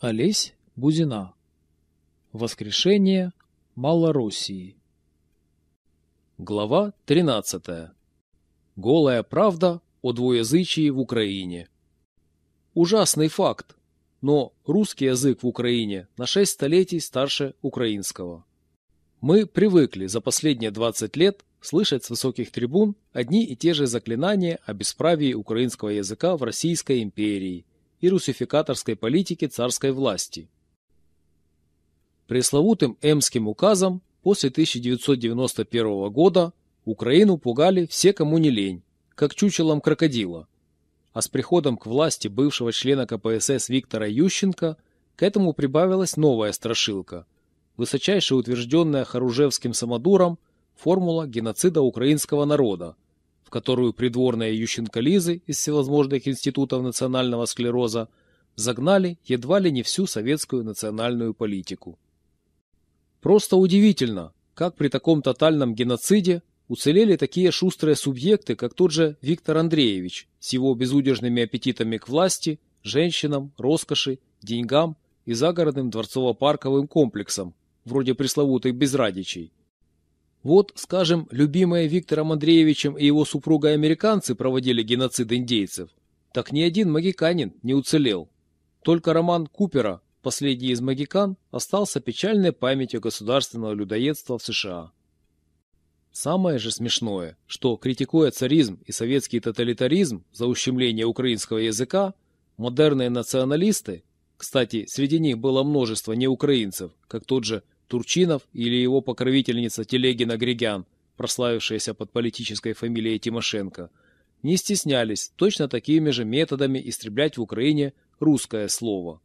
Олесь Бузина. Воскрешение Малороссии. Глава 13. Голая правда о двуязычии в Украине. Ужасный факт, но русский язык в Украине на 6 столетий старше украинского. Мы привыкли за последние 20 лет слышать с высоких трибун одни и те же заклинания о бесправии украинского языка в Российской империи – и русификаторской политики царской власти. Пресловутым Эмским указом после 1991 года Украину пугали все, кому не лень, как чучелом крокодила. А с приходом к власти бывшего члена КПСС Виктора Ющенко к этому прибавилась новая страшилка, высочайше утвержденная Харужевским самодуром формула геноцида украинского народа – в которую придворные Ющенко Лизы из всевозможных институтов национального склероза загнали едва ли не всю советскую национальную политику. Просто удивительно, как при таком тотальном геноциде уцелели такие шустрые субъекты, как тот же Виктор Андреевич с его безудержными аппетитами к власти, женщинам, роскоши, деньгам и загородным дворцово-парковым комплексам, вроде пресловутых безрадичей, вот, скажем, любимые Виктором Андреевичем и его супругой американцы проводили геноцид индейцев. Так ни один магиканин не уцелел. Только роман Купера, последний из магикан, остался печальной памятью государственного людоедства в США. Самое же смешное, что, критикуя царизм и советский тоталитаризм за ущемление украинского языка, модерные националисты, кстати, среди них было множество неукраинцев, как тот же Турчинов или его покровительница Телегина Григян, прославившаяся под политической фамилией Тимошенко, не стеснялись точно такими же методами истреблять в Украине русское слово.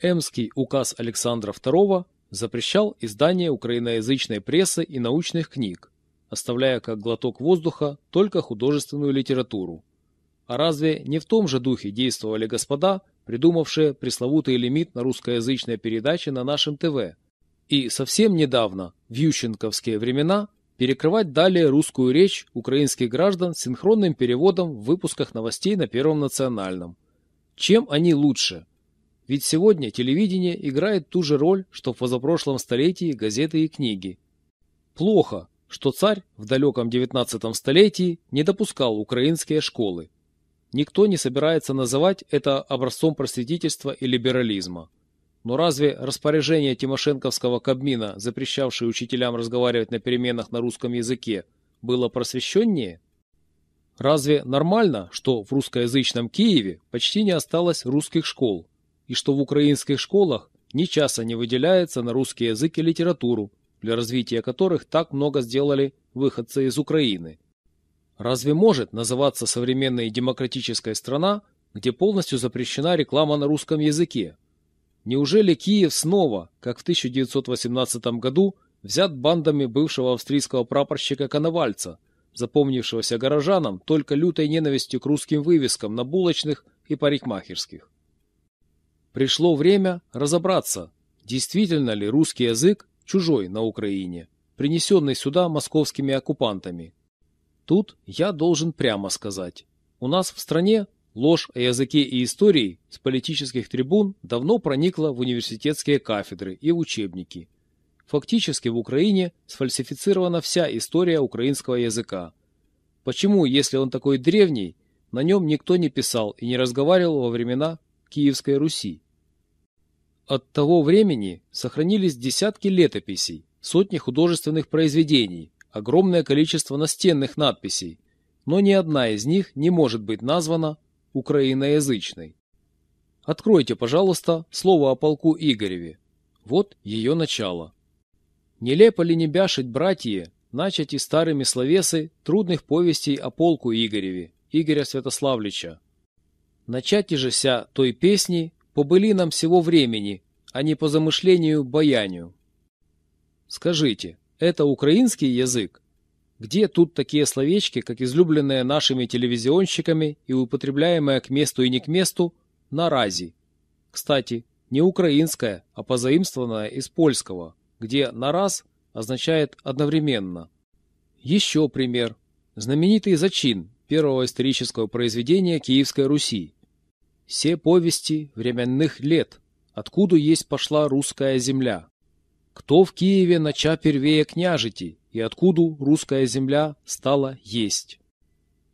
Эмский указ Александра II запрещал издание украиноязычной прессы и научных книг, оставляя как глоток воздуха только художественную литературу. А разве не в том же духе действовали господа, придумавшие пресловутый лимит на русскоязычные передачи на нашем ТВ, и совсем недавно, в ющенковские времена, перекрывать далее русскую речь украинских граждан синхронным переводом в выпусках новостей на Первом национальном. Чем они лучше? Ведь сегодня телевидение играет ту же роль, что в позапрошлом столетии газеты и книги. Плохо, что царь в далеком XIX столетии не допускал украинские школы. Никто не собирается называть это образцом просветительства и либерализма. Но разве распоряжение Тимошенковского Кабмина, запрещавшее учителям разговаривать на переменах на русском языке, было просвещеннее? Разве нормально, что в русскоязычном Киеве почти не осталось русских школ, и что в украинских школах ни часа не выделяется на русский язык и литературу, для развития которых так много сделали выходцы из Украины? Разве может называться современной демократическая страна, где полностью запрещена реклама на русском языке, Неужели Киев снова, как в 1918 году, взят бандами бывшего австрийского прапорщика Коновальца, запомнившегося горожанам только лютой ненавистью к русским вывескам на булочных и парикмахерских? Пришло время разобраться, действительно ли русский язык чужой на Украине, принесенный сюда московскими оккупантами. Тут я должен прямо сказать, у нас в стране Ложь о языке и истории с политических трибун давно проникла в университетские кафедры и учебники. Фактически в Украине сфальсифицирована вся история украинского языка. Почему, если он такой древний, на нем никто не писал и не разговаривал во времена Киевской Руси? От того времени сохранились десятки летописей, сотни художественных произведений, огромное количество настенных надписей, но ни одна из них не может быть названа украиноязычной. Откройте, пожалуйста, слово о полку Игореве. Вот ее начало. Нелепо ли не бяшить, братья, начать и старыми словесы трудных повестей о полку Игореве, Игоря Святославлича. Начать же ся той песни по былинам всего времени, а не по замышлению баянию. Скажите, это украинский язык? Где тут такие словечки, как излюбленные нашими телевизионщиками и употребляемые к месту и не к месту «нарази»? Кстати, не украинское, а позаимствованное из польского, где «нараз» означает «одновременно». Еще пример. Знаменитый зачин первого исторического произведения Киевской Руси. «Все повести временных лет» откуда есть пошла русская земля. Кто в Киеве нача первее княжити, и откуда русская земля стала есть.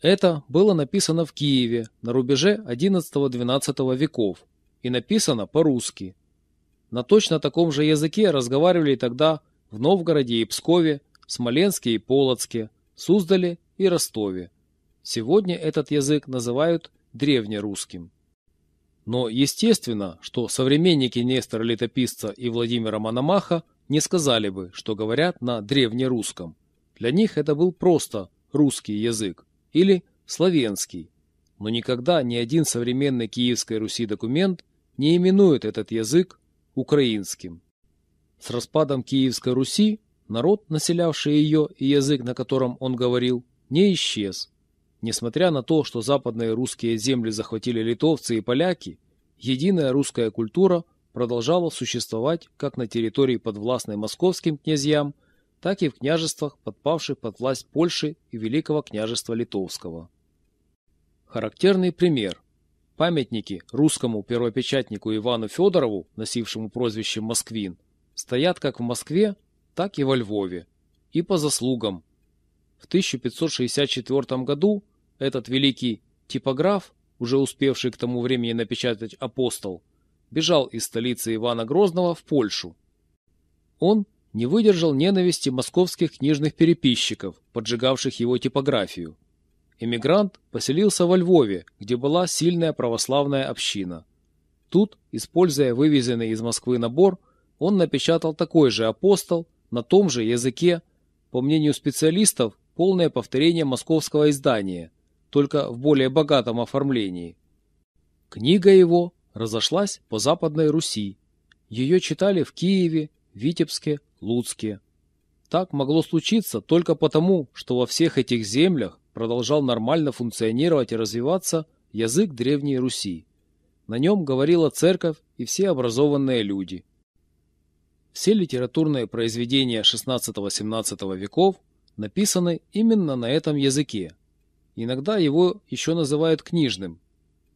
Это было написано в Киеве на рубеже XI-XII веков и написано по-русски. На точно таком же языке разговаривали тогда в Новгороде и Пскове, Смоленске и Полоцке, Суздале и Ростове. Сегодня этот язык называют древнерусским. Но естественно, что современники Нестора Летописца и Владимира Мономаха не сказали бы, что говорят на древнерусском. Для них это был просто русский язык или славянский. Но никогда ни один современный Киевской Руси документ не именует этот язык украинским. С распадом Киевской Руси народ, населявший ее и язык, на котором он говорил, не исчез. Несмотря на то, что западные русские земли захватили литовцы и поляки, единая русская культура продолжала существовать как на территории подвластной московским князьям, так и в княжествах, подпавших под власть Польши и Великого княжества Литовского. Характерный пример. Памятники русскому первопечатнику Ивану Федорову, носившему прозвище Москвин, стоят как в Москве, так и во Львове, и по заслугам. В 1564 году этот великий типограф, уже успевший к тому времени напечатать «Апостол», бежал из столицы Ивана Грозного в Польшу. Он не выдержал ненависти московских книжных переписчиков, поджигавших его типографию. Эмигрант поселился во Львове, где была сильная православная община. Тут, используя вывезенный из Москвы набор, он напечатал такой же апостол на том же языке, по мнению специалистов, полное повторение московского издания, только в более богатом оформлении. Книга его разошлась по Западной Руси. Ее читали в Киеве, Витебске, Луцке. Так могло случиться только потому, что во всех этих землях продолжал нормально функционировать и развиваться язык Древней Руси. На нем говорила церковь и все образованные люди. Все литературные произведения XVI-XVII веков написаны именно на этом языке. Иногда его еще называют книжным,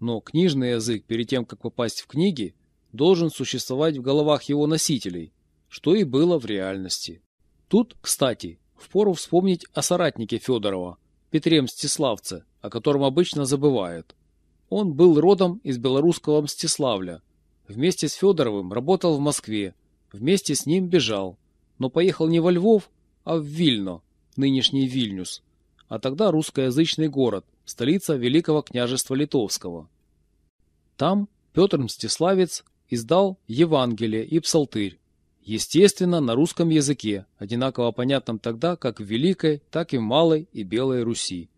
но книжный язык перед тем, как попасть в книги, должен существовать в головах его носителей, что и было в реальности. Тут, кстати, впору вспомнить о соратнике Федорова, Петре Мстиславце, о котором обычно забывают. Он был родом из белорусского Мстиславля. Вместе с Федоровым работал в Москве, вместе с ним бежал, но поехал не во Львов, а в Вильно, нынешний Вильнюс, а тогда русскоязычный город, столица Великого княжества Литовского. Там Петр Мстиславец издал Евангелие и Псалтырь, естественно, на русском языке, одинаково понятном тогда как в Великой, так и в Малой и Белой Руси.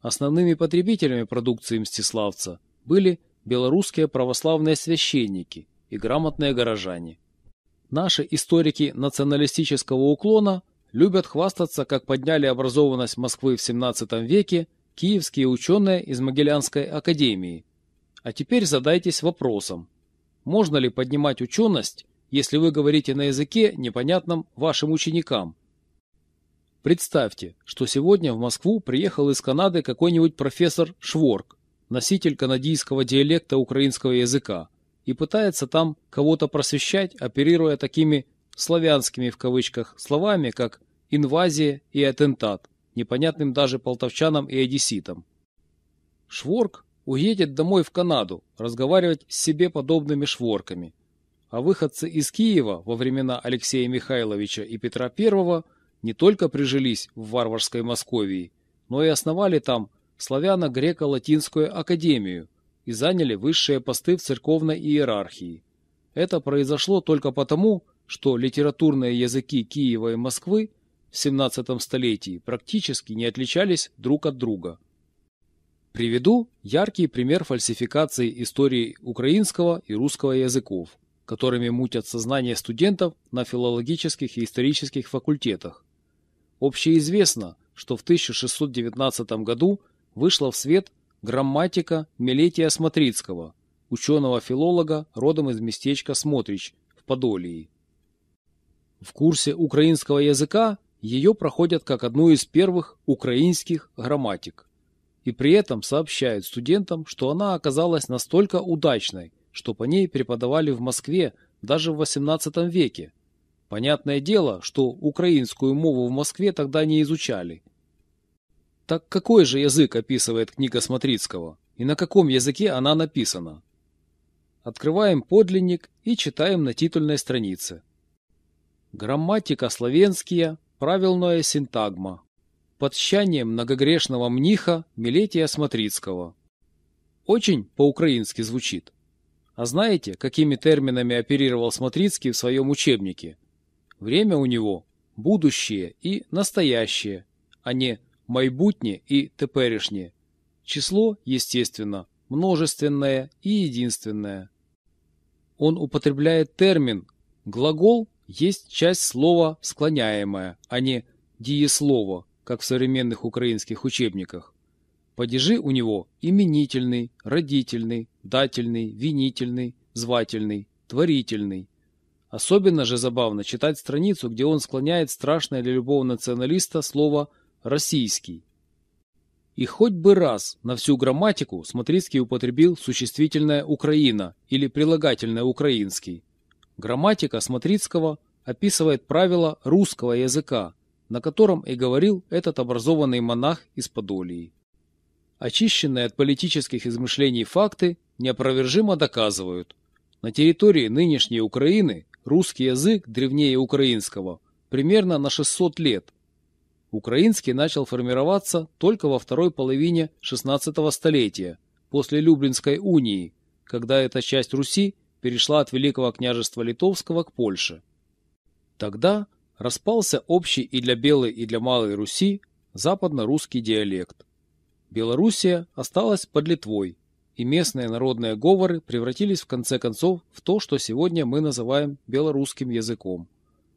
Основными потребителями продукции Мстиславца были белорусские православные священники и грамотные горожане. Наши историки националистического уклона любят хвастаться, как подняли образованность Москвы в XVII веке киевские ученые из Могилянской академии. А теперь задайтесь вопросом, можно ли поднимать ученость, если вы говорите на языке, непонятном вашим ученикам? Представьте, что сегодня в Москву приехал из Канады какой-нибудь профессор Шворк, носитель канадийского диалекта украинского языка, и пытается там кого-то просвещать, оперируя такими «славянскими» в кавычках словами, как «инвазия» и «атентат» непонятным даже полтовчанам и одесситам. Шворк уедет домой в Канаду разговаривать с себе подобными шворками. А выходцы из Киева во времена Алексея Михайловича и Петра I не только прижились в варварской Московии, но и основали там славяно-греко-латинскую академию и заняли высшие посты в церковной иерархии. Это произошло только потому, что литературные языки Киева и Москвы в 17 столетии практически не отличались друг от друга. Приведу яркий пример фальсификации истории украинского и русского языков, которыми мутят сознание студентов на филологических и исторических факультетах. Общеизвестно, что в 1619 году вышла в свет грамматика Мелетия Смотрицкого, ученого-филолога родом из местечка Смотрич в Подолии. В курсе украинского языка ее проходят как одну из первых украинских грамматик. И при этом сообщают студентам, что она оказалась настолько удачной, что по ней преподавали в Москве даже в XVIII веке. Понятное дело, что украинскую мову в Москве тогда не изучали. Так какой же язык описывает книга Смотрицкого? И на каком языке она написана? Открываем подлинник и читаем на титульной странице. Грамматика славянская, правильная синтагма. Под щанием многогрешного мниха Милетия Смотрицкого. Очень по-украински звучит. А знаете, какими терминами оперировал Смотрицкий в своем учебнике? Время у него – будущее и настоящее, а не майбутнее и теперешнее. Число, естественно, множественное и единственное. Он употребляет термин «глагол» есть часть слова «склоняемое», а не «диеслово», как в современных украинских учебниках. Падежи у него именительный, родительный, дательный, винительный, звательный, творительный. Особенно же забавно читать страницу, где он склоняет страшное для любого националиста слово «российский». И хоть бы раз на всю грамматику Смотрицкий употребил существительное «Украина» или прилагательное «украинский». Грамматика Смотрицкого описывает правила русского языка, на котором и говорил этот образованный монах из Подолии. Очищенные от политических измышлений факты неопровержимо доказывают. На территории нынешней Украины русский язык древнее украинского примерно на 600 лет. Украинский начал формироваться только во второй половине XVI столетия, после Люблинской унии, когда эта часть Руси перешла от Великого княжества Литовского к Польше. Тогда распался общий и для Белой, и для Малой Руси западно-русский диалект. Белоруссия осталась под Литвой, и местные народные говоры превратились в конце концов в то, что сегодня мы называем белорусским языком.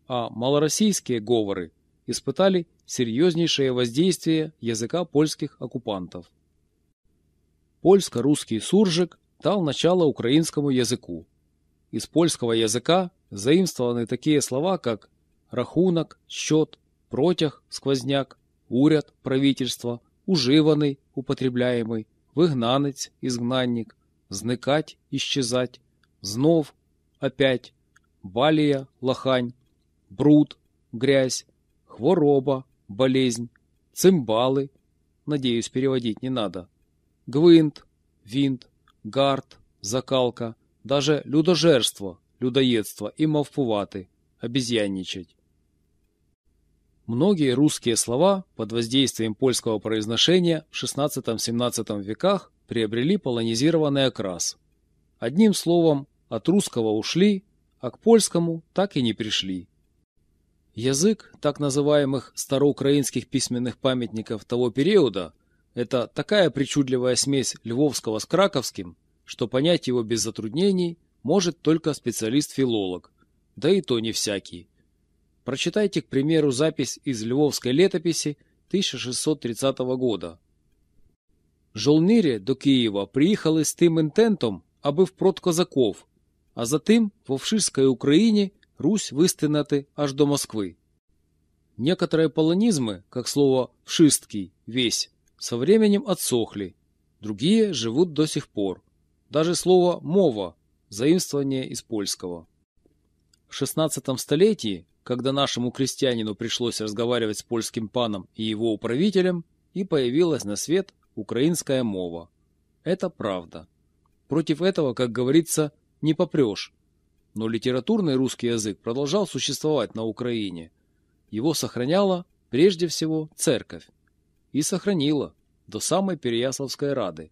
А малороссийские говоры испытали серьезнейшее воздействие языка польских оккупантов. Польско-русский суржик дал начало украинскому языку. Из польского языка заимствованы такие слова, как рахунок, счет, протяг, сквозняк, уряд, правительство, уживаний, употребляємий, вигнанець, изгнанник, зникать, исчезать, знов, опять, балия, лохань, бруд, грязь, хвороба, болезнь, цимбалы, надеюсь, переводить не надо, гвинт, винт, гард, закалка, даже людожерство, людоедство и мавпувати, обезьянничать. Многие русские слова под воздействием польского произношения в XVI-XVII веках приобрели полонизированный окрас. Одним словом, от русского ушли, а к польскому так и не пришли. Язык так называемых староукраинских письменных памятников того периода – это такая причудливая смесь львовского с краковским, что понять его без затруднений может только специалист-филолог, да и то не всякий. Прочитайте, к примеру, запись из Львовской летописи 1630 года. Жолнирі до Києва приїхали з тим інтентом, аби впрод козаков, а затим в Овширской Украине Русь выстынаты аж до Москвы. Некоторые полонизмы, как слово «вшисткий», «весь», со временем отсохли, другие живут до сих пор. Даже слово «мова» – заимствование из польского. В XVI столетии когда нашему крестьянину пришлось разговаривать с польским паном и его управителем, и появилась на свет украинская мова. Это правда. Против этого, как говорится, не попрешь. Но литературный русский язык продолжал существовать на Украине. Его сохраняла, прежде всего, церковь. И сохранила до самой Переяславской Рады.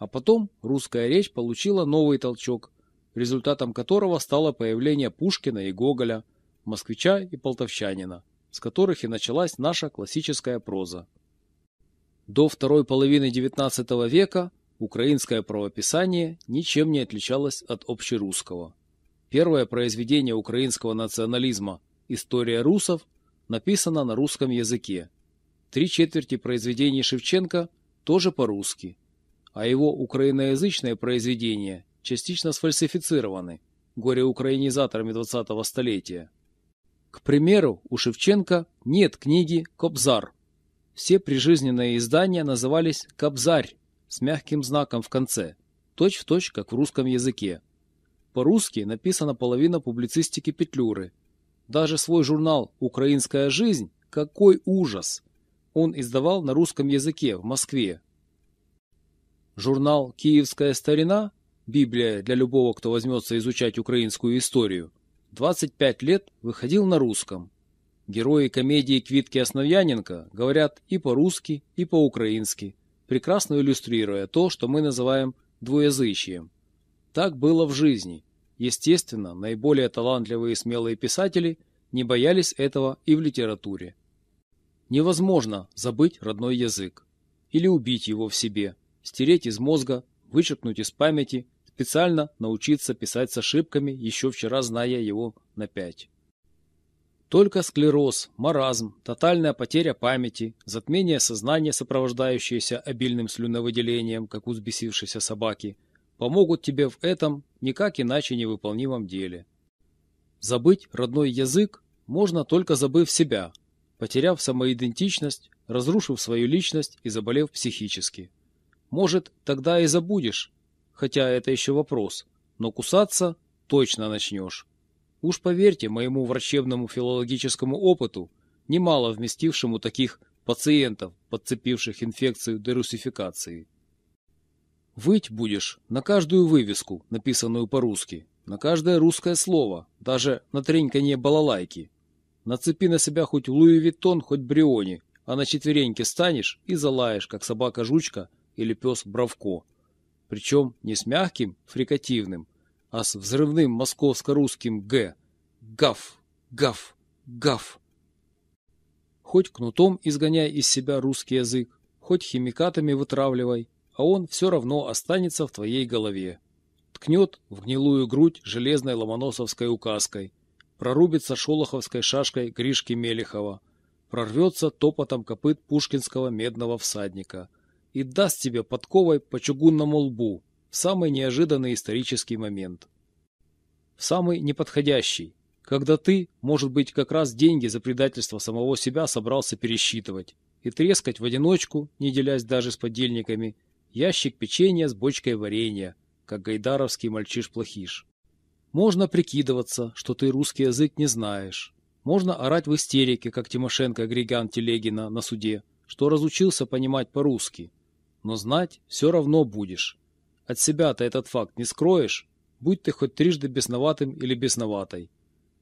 А потом русская речь получила новый толчок, результатом которого стало появление Пушкина и Гоголя – москвича и полтовчанина, с которых и началась наша классическая проза. До второй половины XIX века украинское правописание ничем не отличалось от общерусского. Первое произведение украинского национализма «История русов» написано на русском языке. Три четверти произведений Шевченко тоже по-русски, а его украиноязычные произведения частично сфальсифицированы горе-украинизаторами 20-го столетия. К примеру, у Шевченко нет книги «Кобзар». Все прижизненные издания назывались «Кобзарь» с мягким знаком в конце, точь-в-точь, точь, как в русском языке. По-русски написана половина публицистики Петлюры. Даже свой журнал «Украинская жизнь» какой ужас! Он издавал на русском языке в Москве. Журнал «Киевская старина» Библия для любого, кто возьмется изучать украинскую историю, 25 лет выходил на русском. Герои комедии Квитки Основьяненко говорят и по-русски, и по-украински, прекрасно иллюстрируя то, что мы называем двуязычием. Так было в жизни. Естественно, наиболее талантливые и смелые писатели не боялись этого и в литературе. Невозможно забыть родной язык. Или убить его в себе, стереть из мозга, вычеркнуть из памяти, специально научиться писать с ошибками, еще вчера зная его на пять. Только склероз, маразм, тотальная потеря памяти, затмение сознания, сопровождающееся обильным слюновыделением, как у взбесившейся собаки – помогут тебе в этом никак иначе невыполнимом деле. Забыть родной язык можно только забыв себя, потеряв самоидентичность, разрушив свою личность и заболев психически. Может, тогда и забудешь, хотя это еще вопрос, но кусаться точно начнешь. Уж поверьте моему врачебному филологическому опыту, немало вместившему таких пациентов, подцепивших инфекцию дерусификации. Выть будешь на каждую вывеску, написанную по-русски, на каждое русское слово, даже на треньканье балалайки. Нацепи на себя хоть Луи Виттон, хоть Бриони, а на четвереньки станешь и залаешь, как собака-жучка или пес Бравко. Причем не с мягким, фрикативным, а с взрывным московско-русским «г». Гав, гав, гав. Хоть кнутом изгоняй из себя русский язык, хоть химикатами вытравливай, а он все равно останется в твоей голове. Ткнет в гнилую грудь железной ломоносовской указкой, прорубится шолоховской шашкой Гришки Мелехова, прорвется топотом копыт пушкинского медного всадника и даст тебе подковой по чугунному лбу в самый неожиданный исторический момент. В самый неподходящий, когда ты, может быть, как раз деньги за предательство самого себя собрался пересчитывать и трескать в одиночку, не делясь даже с подельниками, ящик печенья с бочкой варенья, как гайдаровский мальчиш-плохиш. Можно прикидываться, что ты русский язык не знаешь. Можно орать в истерике, как Тимошенко Григан Телегина на суде, что разучился понимать по-русски. Но знать все равно будешь. От себя-то этот факт не скроешь, будь ты хоть трижды бесноватым или бесноватой.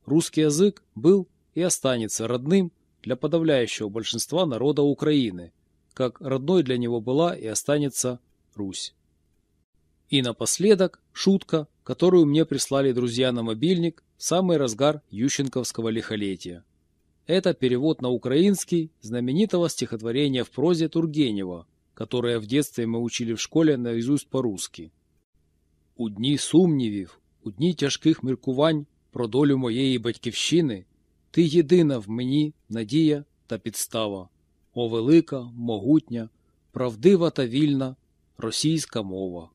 Русский язык был и останется родным для подавляющего большинства народа Украины, как родной для него была и останется Русь. И напоследок шутка, которую мне прислали друзья на мобильник в самый разгар Ющенковского лихолетия. Это перевод на украинский знаменитого стихотворения в прозе Тургенева, которое в детстве мы учили в школе наизусть по-русски. «У дні сумнівів, у дні тяжких міркувань про долю моєї батьківщини, ти єдина в мені надія та підстава. О велика, могутня, правдива та вільна російська мова.